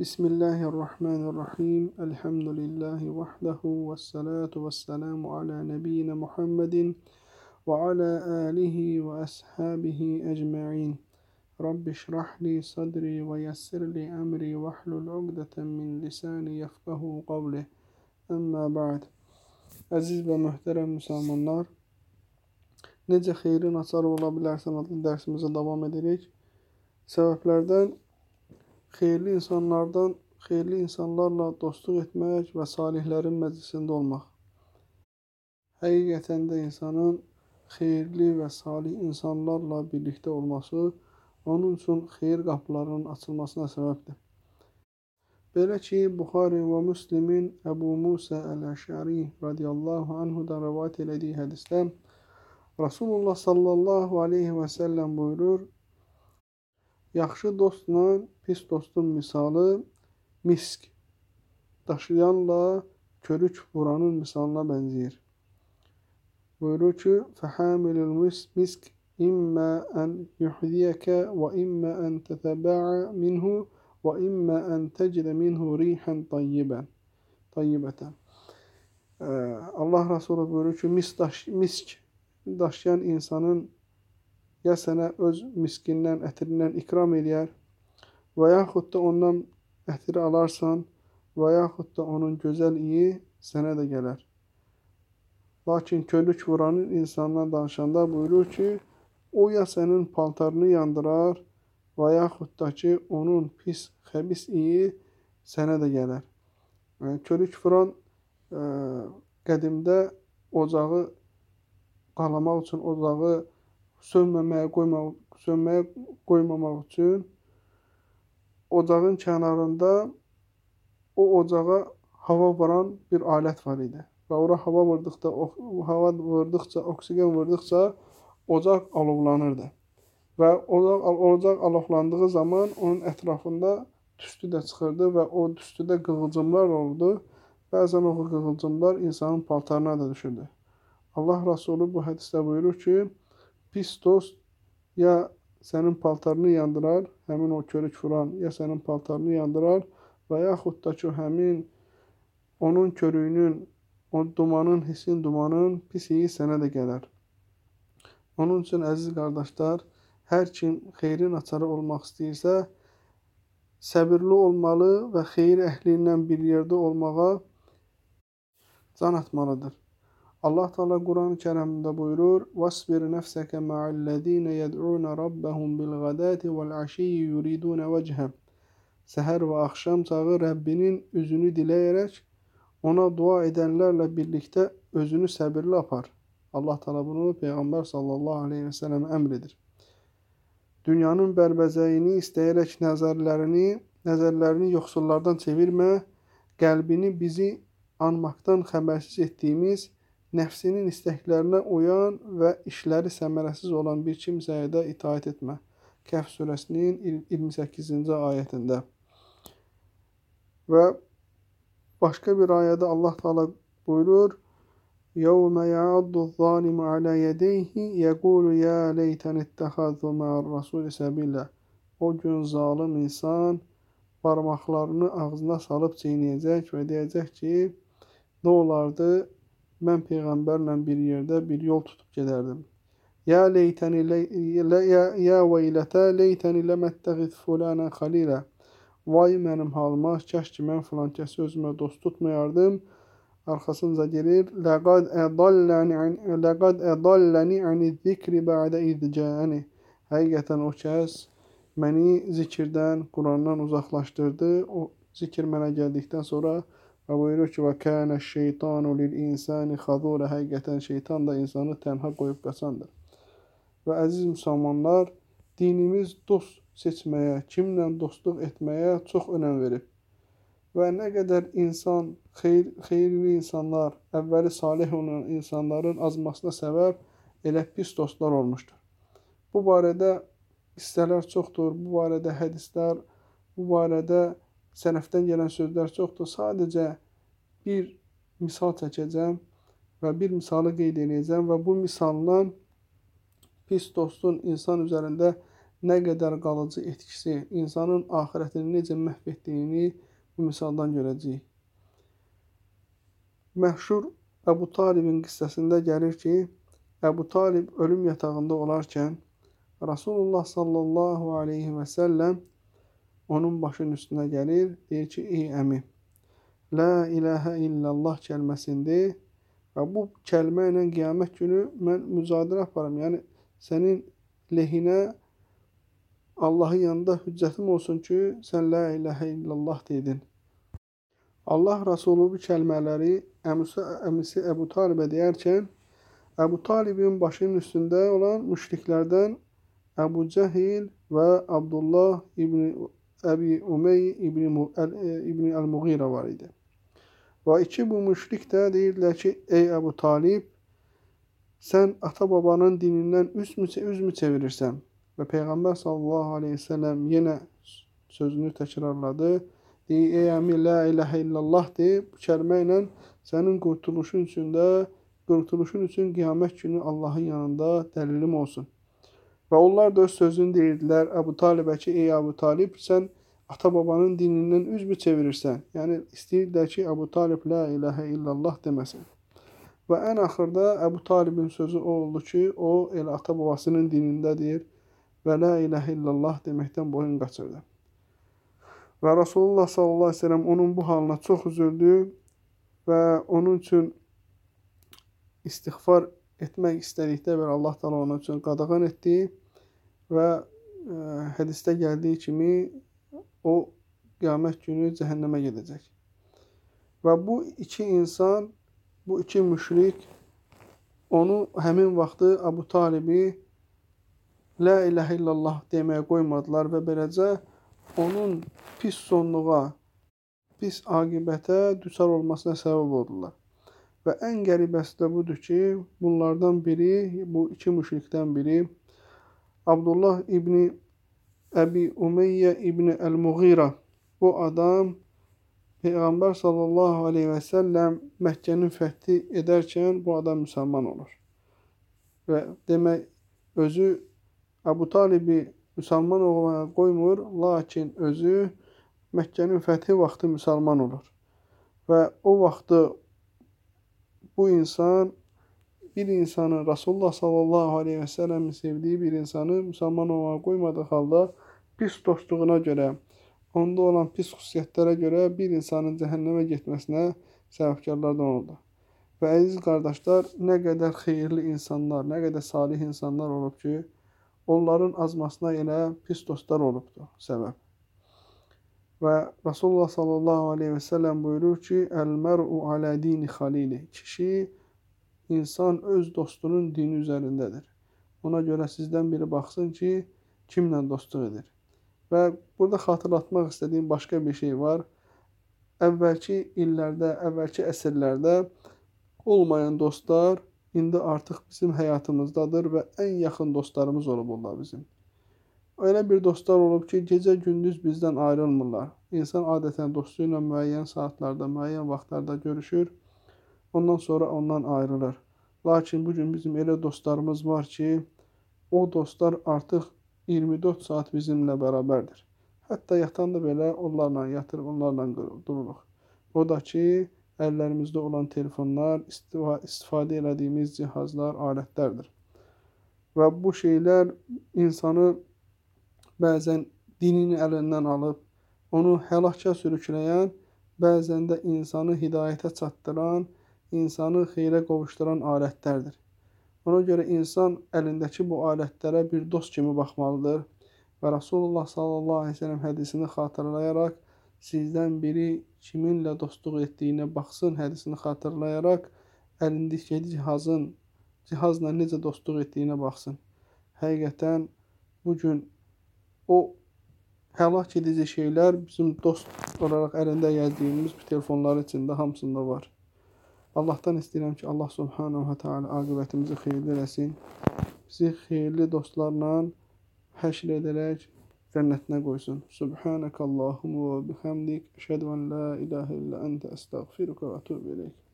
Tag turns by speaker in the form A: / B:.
A: بسم الله الرحمن الرحيم. الحمد لله وحده والصلاة والسلام على نبينا محمد وعلى آله وأصحابه أجمعين. رب اشرح لي صدري ويسر لي أمري واحلل عقدة من لساني يفقه قوله أما بعد Əziz və möhtərəm müsəlmanlar, necə xeyrin açar ola bilərsən adlı dərsimizə davam edirik. Səbəblərdən xeyirli insanlardan, xeyirli insanlarla dostluq etmək və salihlərin məclisində olmaq. Həqiqətən də insanın xeyirli və salih insanlarla birlikdə olması onun üçün xeyir qapılarının açılmasına səbəbdir. Belə ki, Buxari və Müslimin Əbu Musa Əl-Əşəri radiyallahu anhudan rəvayət elədiyi hədisdə Rasulullah sallallahu aleyhi və səlləm buyurur, Yaxşı dostla pis dostun misalı misk daşıyanla körük vuranın misalına bənzəyir. Buyurur ki, Fəhəmilul misk immə ən yuhdiyəkə və immə ən tətəbəə minhu və immə ən təcdə minhu rihan tayyibən. Tayyibətən. Allah Resulü buyurur ki, mis daş, misk daşıyan insanın ya sənə öz miskindən, ətrindən ikram eləyər və yaxud da ondan ətri alarsan və yaxud da onun gözəl iyi sənə də gələr. Lakin kölük vuranın insandan danışanda buyurur ki, o ya sənin paltarını yandırar və yaxud da ki, onun pis, xəbis iyi sənə də gələr. Kölük vuran ə, qədimdə ocağı qalamaq üçün, ocağı sönməməyə qoymaq, sönməyə qoymamaq üçün ocağın kənarında o ocağa hava vuran bir alət var idi. Və ora hava vurduqda, hava vurduqca, oksigen vurduqca ocaq alovlanırdı. Və ocaq, ocaq alovlandığı zaman onun ətrafında tüstü də çıxırdı və o tüstüdə qığılcımlar olurdu. Bəzən o qığılcımlar insanın paltarına da düşürdü. Allah Rasulü bu hədisdə buyurur ki, pis dost ya sənin paltarını yandırar, həmin o körük vuran ya sənin paltarını yandırar və yaxud da ki, həmin onun körüyünün, o dumanın, hissin dumanın pis iyi sənə də gələr. Onun üçün əziz qardaşlar, hər kim xeyrin açarı olmaq istəyirsə, səbirli olmalı və xeyir əhli ilə bir yerdə olmağa can atmalıdır. Allah Teala Quran-Kərimdə buyurur: "Vasbir nefseke ma'allezine yed'un rabbahum bil gadati vel ashiyyi yuridun vechha." Səhər və axşam çağı Rəbbinin üzünü diləyərək ona dua edənlərlə birlikdə özünü səbirli apar. Allah Teala bunu Peyğəmbər sallallahu əleyhi və səlləm əmr edir. Dünyanın bərbəzəyini istəyərək nəzərlərini, nəzərlərini yoxsullardan çevirmə, qəlbini bizi anmaqdan xəbərsiz etdiyimiz, Nəfsinin istəklərinə uyan və işləri səmərəsiz olan bir kimsəyə də itaət etmə. Kəhf surəsinin 28-ci ayətində. Və başqa bir ayədə Allah Taala buyurur: "Yevme ya'addu zalimu ala yedeyhi yekulu ya leyteni ittahazu ma'ar rasul sabila." O gün zalım insan barmaqlarını ağzına salıb çeynəyəcək və deyəcək ki: "Nə olardı mən Peyğəmbərlə bir yerdə bir yol tutub gedərdim. Ya leytəni, ya, ya veylətə leytəni ləməttəğid fulanən xalilə. Vay mənim halıma, kəş ki, mən filan kəsi özümə dost tutmayardım. Arxasınca gelir. Ləqad ədalləni ləqad ədalləni ani zikri ba'də izcəəni. Həqiqətən o kəs məni zikirdən, Qurandan uzaqlaşdırdı. O zikir mənə gəldikdən sonra və buyurur ki, və kənə şeytanu lil insani xazura. Həqiqətən şeytan da insanı tənha qoyub qaçandır. Və əziz müsəlmanlar, dinimiz dost seçməyə, kimlə dostluq etməyə çox önəm verib. Və nə qədər insan, xeyir, xeyirli insanlar, əvvəli salih olan insanların azmasına səbəb elə pis dostlar olmuşdur. Bu barədə hissələr çoxdur, bu barədə hədislər, bu barədə sələfdən gələn sözlər çoxdur. Sadəcə bir misal çəkəcəm və bir misalı qeyd edəcəm və bu misaldan pis dostun insan üzərində nə qədər qalıcı etkisi, insanın axirətini necə məhv etdiyini bu misaldan görəcəyik. Məşhur Əbu Talibin qissəsində gəlir ki, Əbu Talib ölüm yatağında olarkən Rasulullah sallallahu aleyhi və səlləm onun başının üstünə gəlir, deyir ki, ey əmi, La ilahə illallah kəlməsində və bu kəlmə ilə qiyamət günü mən mücadilə aparım. Yəni sənin lehinə Allahın yanında hüccətim olsun ki, sən la ilahə illallah dedin. Allah Rasulü bu kəlmələri əmisi, əmisi Əbu Talibə deyərkən, Əbu Talibin başının üstündə olan müşriklərdən Əbu Cəhil və Abdullah ibn Əbi Umey ibn, Əl-Muğirə var idi. Və iki bu müşrik də deyirdilər ki, ey Əbu Talib, sən ata-babanın dinindən üz mü, üz mü çevirirsən? Və Peyğəmbər sallallahu aleyhi ve sellem yenə sözünü təkrarladı. Deyir, ey əmi, la iləhə illallah deyib, bu kəlmə ilə sənin qurtuluşun üçün də, qurtuluşun üçün qiyamət günü Allahın yanında dəlilim olsun. Və onlar da öz sözünü deyirdilər Əbu Talibə ki, ey Əbu Talib, sən ata-babanın dinindən üzbü çevirirsən. Yəni, istəyirlər ki, Əbu Talib la iləhə illallah deməsin. Və ən axırda Əbu Talibin sözü o oldu ki, o elə ata-babasının dinindədir və la iləhə illallah deməkdən boyun qaçırdı. Və Rasulullah sallallahu aleyhi ve sellem onun bu halına çox üzüldü və onun üçün istiğfar etmək istədikdə belə Allah təala onun üçün qadağan etdi və ə, e, hədisdə gəldiyi kimi o qiyamət günü cəhənnəmə gedəcək. Və bu iki insan, bu iki müşrik onu həmin vaxtı Abu Talibi La iləhə illallah deməyə qoymadılar və beləcə onun pis sonluğa, pis aqibətə düçar olmasına səbəb oldular. Və ən qəribəsi də budur ki, bunlardan biri, bu iki müşrikdən biri Abdullah ibni Əbi Umeyyə ibni Əl-Muğira bu adam Peyğəmbər sallallahu aleyhi və səlləm Məkkənin fəthi edərkən bu adam müsəlman olur. Və demək, özü Əbu Talibi müsəlman olmağa qoymur, lakin özü Məkkənin fəthi vaxtı müsəlman olur. Və o vaxtı bu insan bir insanı Rasulullah sallallahu aleyhi və səlləmin sevdiyi bir insanı müsəlman olmağa qoymadığı halda pis dostluğuna görə, onda olan pis xüsusiyyətlərə görə bir insanın cəhənnəmə getməsinə səbəbkarlardan oldu. Və əziz qardaşlar, nə qədər xeyirli insanlar, nə qədər salih insanlar olub ki, onların azmasına elə pis dostlar olubdur səbəb. Və Rasulullah sallallahu aleyhi və səlləm buyurur ki, Əl-mər'u alə dini xalili. Kişi, insan öz dostunun dini üzərindədir. Ona görə sizdən biri baxsın ki, kimlə dostluq edir. Və burada xatırlatmaq istədiyim başqa bir şey var. Əvvəlki illərdə, əvvəlki əsrlərdə olmayan dostlar indi artıq bizim həyatımızdadır və ən yaxın dostlarımız olub onlar bizim. Elə bir dostlar olub ki, gecə-gündüz bizdən ayrılmırlar. İnsan adətən dostu ilə müəyyən saatlarda, müəyyən vaxtlarda görüşür, ondan sonra ondan ayrılır. Lakin bu gün bizim elə dostlarımız var ki, o dostlar artıq 24 saat bizimlə bərabərdir. Hətta yatanda belə onlarla yatırıq, onlarla dururuq. O da ki, əllərimizdə olan telefonlar, istifadə elədiyimiz cihazlar, alətlərdir. Və bu şeylər insanı bəzən dinini əlindən alıb, onu həlaka sürükləyən, bəzən də insanı hidayətə çatdıran, insanı xeyrə qovuşduran alətlərdir. Ona görə insan əlindəki bu alətlərə bir dost kimi baxmalıdır və Rasulullah sallallahu əleyhi və səlləm hədisini xatırlayaraq sizdən biri kiminlə dostluq etdiyinə baxsın hədisini xatırlayaraq əlindəki cihazın cihazla necə dostluq etdiyinə baxsın. Həqiqətən bu gün o həlak edici şeylər bizim dost olaraq əlində gəzdiyimiz bu telefonların içində hamısında var. Allahdan istəyirəm ki, Allah subhanahu və teala aqibətimizi xeyirli eləsin. Bizi xeyirli dostlarla həşr edərək cennetine koysun. Subhanakallahumma ve bihamdik. Eşhedü en la ilahe illa ente estağfiruka ve etûbü ileyk.